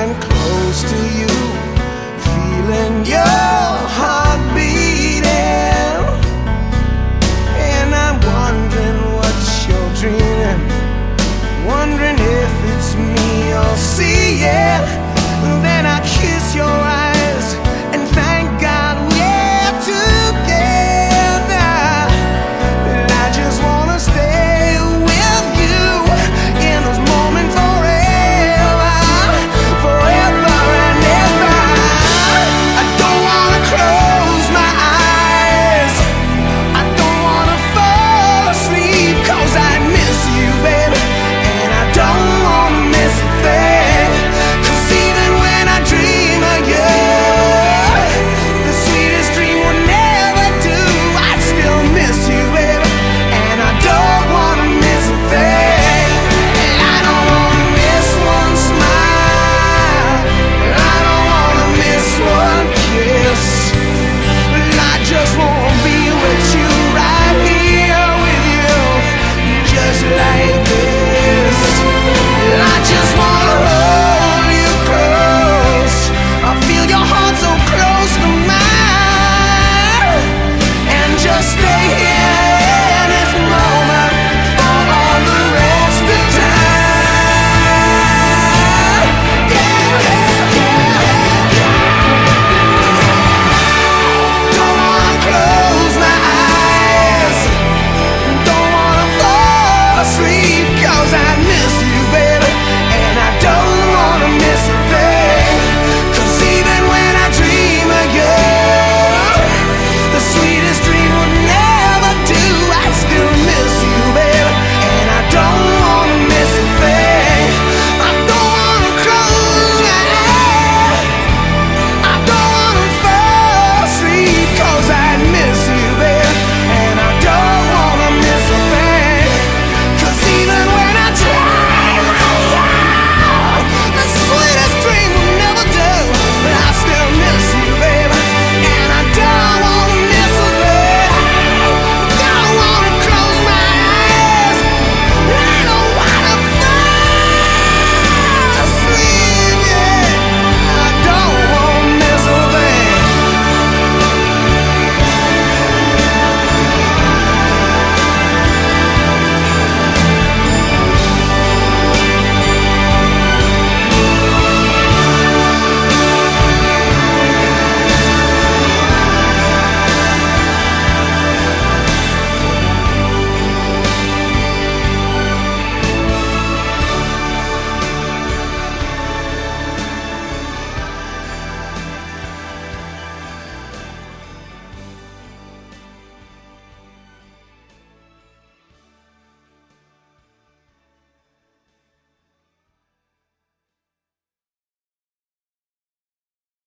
I'm close to you, feeling your heart.